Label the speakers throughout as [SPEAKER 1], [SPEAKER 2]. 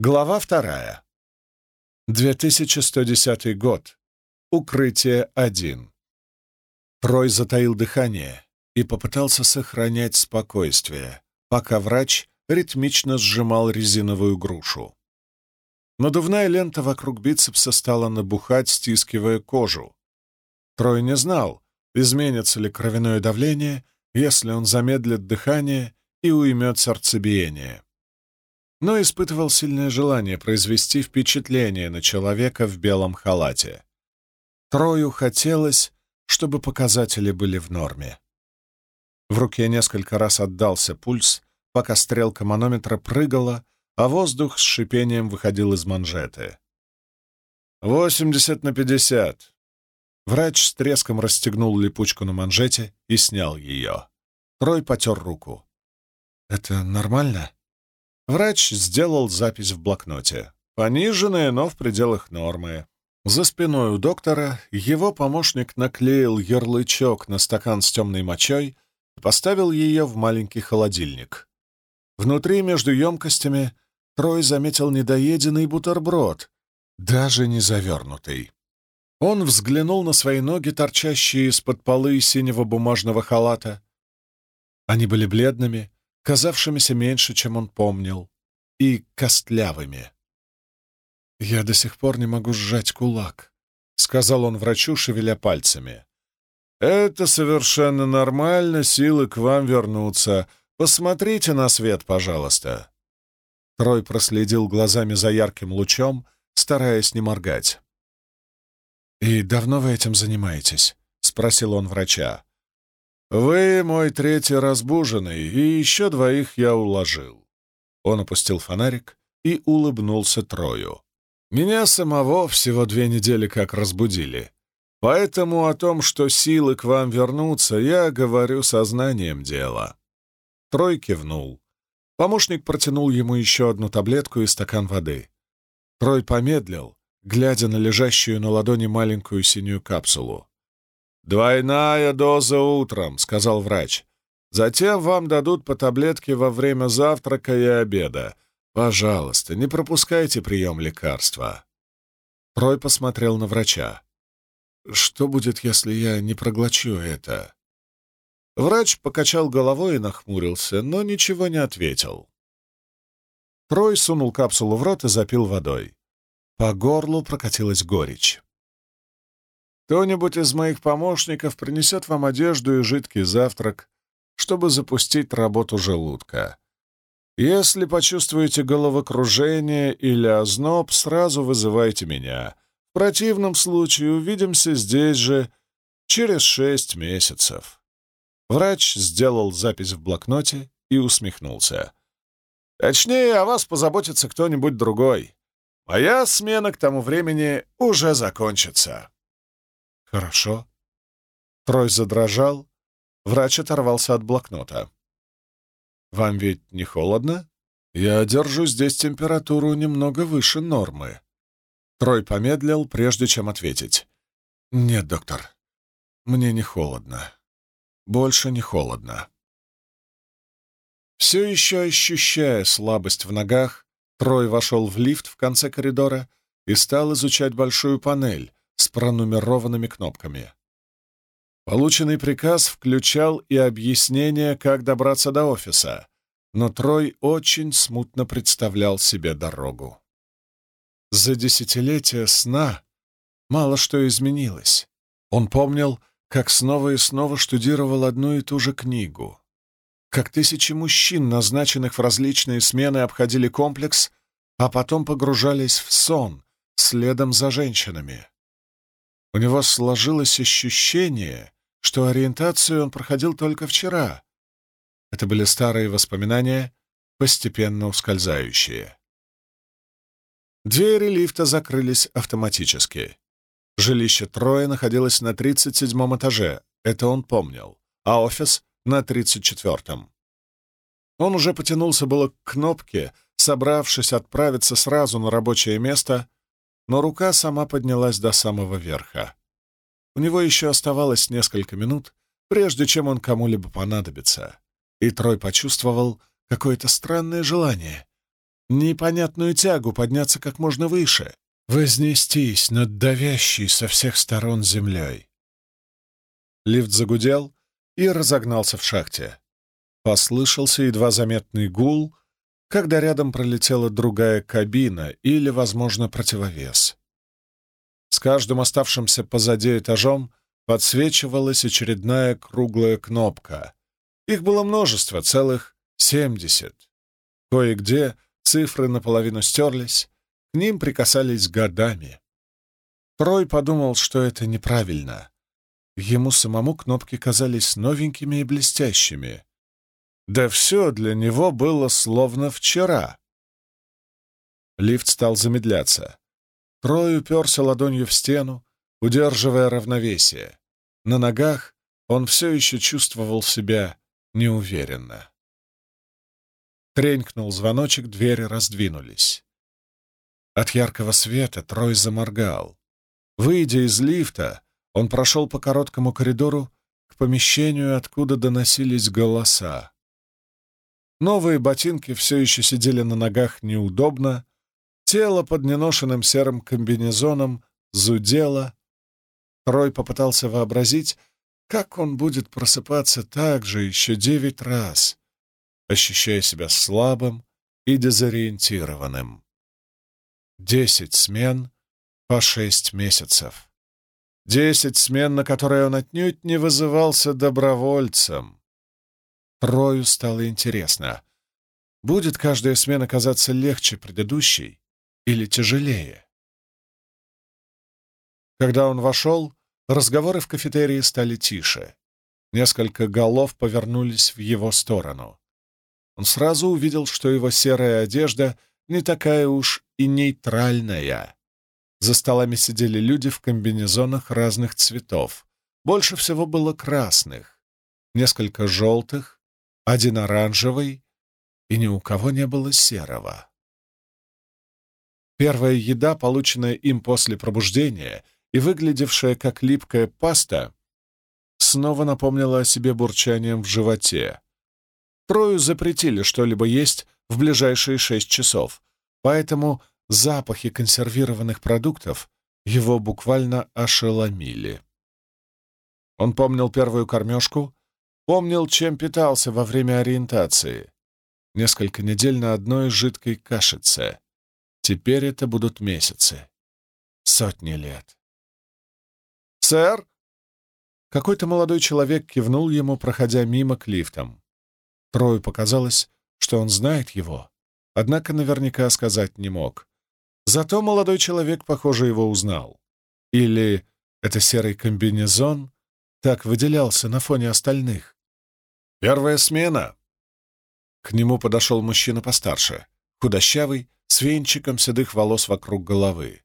[SPEAKER 1] Глава вторая. 2110 год. Укрытие 1. Трой затаил дыхание и попытался сохранять спокойствие, пока врач ритмично сжимал резиновую грушу. Надувная лента вокруг бицепса стала набухать, стискивая кожу. Трой не знал, изменится ли кровяное давление, если он замедлит дыхание и уймет сердцебиение но испытывал сильное желание произвести впечатление на человека в белом халате. Трою хотелось, чтобы показатели были в норме. В руке несколько раз отдался пульс, пока стрелка манометра прыгала, а воздух с шипением выходил из манжеты. «Восемьдесят на пятьдесят». Врач с треском расстегнул липучку на манжете и снял ее. Трой потер руку. «Это нормально?» Врач сделал запись в блокноте. Пониженная, но в пределах нормы. За спиной у доктора его помощник наклеил ярлычок на стакан с темной мочой и поставил ее в маленький холодильник. Внутри, между емкостями, Трой заметил недоеденный бутерброд, даже не завернутый. Он взглянул на свои ноги, торчащие из-под полы синего бумажного халата. Они были бледными, казавшимися меньше, чем он помнил, и костлявыми. «Я до сих пор не могу сжать кулак», — сказал он врачу, шевеля пальцами. «Это совершенно нормально, силы к вам вернутся. Посмотрите на свет, пожалуйста». Трой проследил глазами за ярким лучом, стараясь не моргать. «И давно вы этим занимаетесь?» — спросил он врача. «Вы мой третий разбуженный, и еще двоих я уложил». Он опустил фонарик и улыбнулся Трою. «Меня самого всего две недели как разбудили. Поэтому о том, что силы к вам вернутся, я говорю сознанием дела». Трой кивнул. Помощник протянул ему еще одну таблетку и стакан воды. Трой помедлил, глядя на лежащую на ладони маленькую синюю капсулу. «Двойная доза утром», — сказал врач. «Затем вам дадут по таблетке во время завтрака и обеда. Пожалуйста, не пропускайте прием лекарства». Трой посмотрел на врача. «Что будет, если я не проглочу это?» Врач покачал головой и нахмурился, но ничего не ответил. Трой сунул капсулу в рот и запил водой. По горлу прокатилась горечь. Кто-нибудь из моих помощников принесет вам одежду и жидкий завтрак, чтобы запустить работу желудка. Если почувствуете головокружение или озноб, сразу вызывайте меня. В противном случае увидимся здесь же через шесть месяцев». Врач сделал запись в блокноте и усмехнулся. «Точнее, о вас позаботится кто-нибудь другой. Моя смена к тому времени уже закончится». «Хорошо». Трой задрожал. Врач оторвался от блокнота. «Вам ведь не холодно? Я держу здесь температуру немного выше нормы». Трой помедлил, прежде чем ответить. «Нет, доктор, мне не холодно. Больше не холодно». Все еще ощущая слабость в ногах, Трой вошел в лифт в конце коридора и стал изучать большую панель, с пронумерованными кнопками. Полученный приказ включал и объяснение, как добраться до офиса, но Трой очень смутно представлял себе дорогу. За десятилетия сна мало что изменилось. Он помнил, как снова и снова штудировал одну и ту же книгу, как тысячи мужчин, назначенных в различные смены, обходили комплекс, а потом погружались в сон следом за женщинами. У него сложилось ощущение, что ориентацию он проходил только вчера. Это были старые воспоминания, постепенно ускользающие. Двери лифта закрылись автоматически. Жилище Троя находилось на 37 этаже, это он помнил, а офис — на 34-м. Он уже потянулся было к кнопке, собравшись отправиться сразу на рабочее место, но рука сама поднялась до самого верха. У него еще оставалось несколько минут, прежде чем он кому-либо понадобится, и Трой почувствовал какое-то странное желание непонятную тягу подняться как можно выше, вознестись над давящей со всех сторон землей. Лифт загудел и разогнался в шахте. Послышался едва заметный гул, когда рядом пролетела другая кабина или, возможно, противовес. С каждым оставшимся позади этажом подсвечивалась очередная круглая кнопка. Их было множество, целых семьдесят. Кое-где цифры наполовину стерлись, к ним прикасались годами. Трой подумал, что это неправильно. Ему самому кнопки казались новенькими и блестящими. Да все для него было словно вчера. Лифт стал замедляться. Трой уперся ладонью в стену, удерживая равновесие. На ногах он все еще чувствовал себя неуверенно. Тренькнул звоночек, двери раздвинулись. От яркого света Трой заморгал. Выйдя из лифта, он прошел по короткому коридору к помещению, откуда доносились голоса. Новые ботинки все еще сидели на ногах неудобно, тело под неношенным серым комбинезоном зудело. Трой попытался вообразить, как он будет просыпаться так же еще девять раз, ощущая себя слабым и дезориентированным. Десять смен по шесть месяцев. Десять смен, на которые он отнюдь не вызывался добровольцем. Трою стало интересно, будет каждая смена казаться легче предыдущей или тяжелее? Когда он вошел, разговоры в кафетерии стали тише. Несколько голов повернулись в его сторону. Он сразу увидел, что его серая одежда не такая уж и нейтральная. За столами сидели люди в комбинезонах разных цветов. Больше всего было красных, несколько желтых, один оранжевый, и ни у кого не было серого. Первая еда, полученная им после пробуждения и выглядевшая как липкая паста, снова напомнила о себе бурчанием в животе. Трою запретили что-либо есть в ближайшие шесть часов, поэтому запахи консервированных продуктов его буквально ошеломили. Он помнил первую кормежку, помнил, чем питался во время ориентации. Несколько недель на одной жидкой кашице. Теперь это будут месяцы. Сотни лет. «Сэр!» Какой-то молодой человек кивнул ему, проходя мимо к лифтам. Трою показалось, что он знает его, однако наверняка сказать не мог. Зато молодой человек, похоже, его узнал. Или это серый комбинезон так выделялся на фоне остальных. «Первая смена!» К нему подошел мужчина постарше, худощавый, с венчиком седых волос вокруг головы.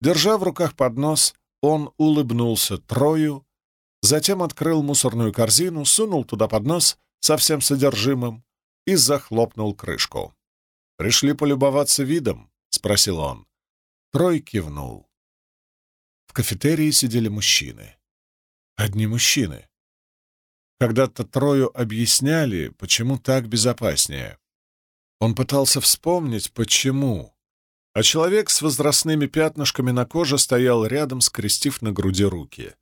[SPEAKER 1] Держа в руках поднос, он улыбнулся Трою, затем открыл мусорную корзину, сунул туда поднос со всем содержимым и захлопнул крышку. «Пришли полюбоваться видом?» — спросил он. Трой кивнул. В кафетерии сидели мужчины. Одни мужчины. Когда-то Трою объясняли, почему так безопаснее. Он пытался вспомнить, почему. А человек с возрастными пятнышками на коже стоял рядом, скрестив на груди руки.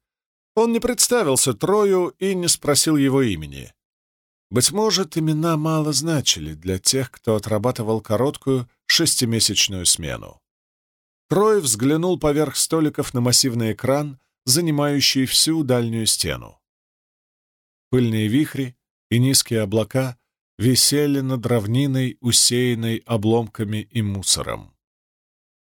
[SPEAKER 1] Он не представился Трою и не спросил его имени. Быть может, имена мало значили для тех, кто отрабатывал короткую шестимесячную смену. Трой взглянул поверх столиков на массивный экран, занимающий всю дальнюю стену. Пыльные вихри и низкие облака висели над равниной, усеянной обломками и мусором.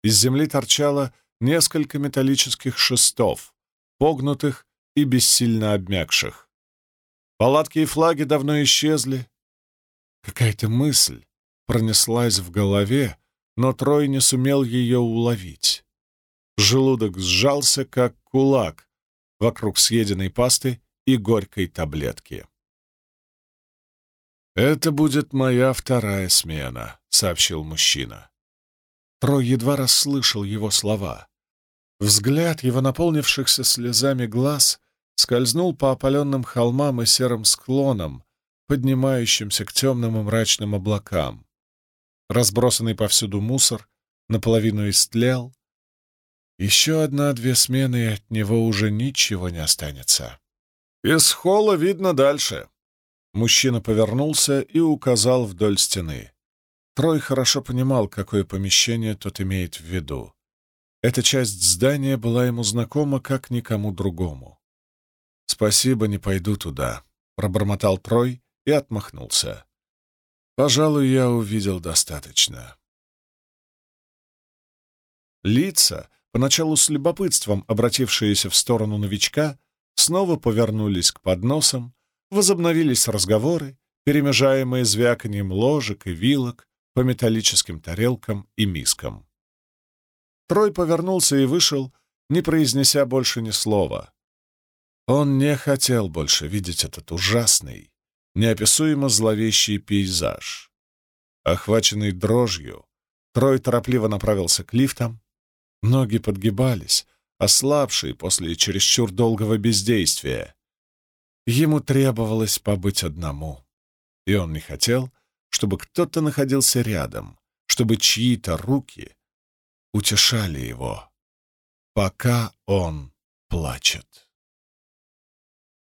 [SPEAKER 1] Из земли торчало несколько металлических шестов, погнутых и бессильно обмякших. Палатки и флаги давно исчезли. Какая-то мысль пронеслась в голове, но Трой не сумел ее уловить. Желудок сжался, как кулак, вокруг съеденной пасты и горькой таблетки. «Это будет моя вторая смена», — сообщил мужчина. Трой едва расслышал его слова. Взгляд его наполнившихся слезами глаз скользнул по опаленным холмам и серым склонам, поднимающимся к темным и мрачным облакам. Разбросанный повсюду мусор наполовину истлел. Еще одна-две смены, и от него уже ничего не останется. Из холла видно дальше. Мужчина повернулся и указал вдоль стены. Трой хорошо понимал, какое помещение тот имеет в виду. Эта часть здания была ему знакома, как никому другому. «Спасибо, не пойду туда», — пробормотал Трой и отмахнулся. «Пожалуй, я увидел достаточно». Лица, поначалу с любопытством обратившиеся в сторону новичка, снова повернулись к подносам, возобновились разговоры, перемежаемые звяканием ложек и вилок по металлическим тарелкам и мискам. Трой повернулся и вышел, не произнеся больше ни слова. Он не хотел больше видеть этот ужасный, неописуемо зловещий пейзаж. Охваченный дрожью, Трой торопливо направился к лифтам. Ноги подгибались, ослабшие после чересчур долгого бездействия. Ему требовалось побыть одному, и он не хотел, чтобы кто-то находился рядом, чтобы чьи-то руки утешали его, пока он плачет.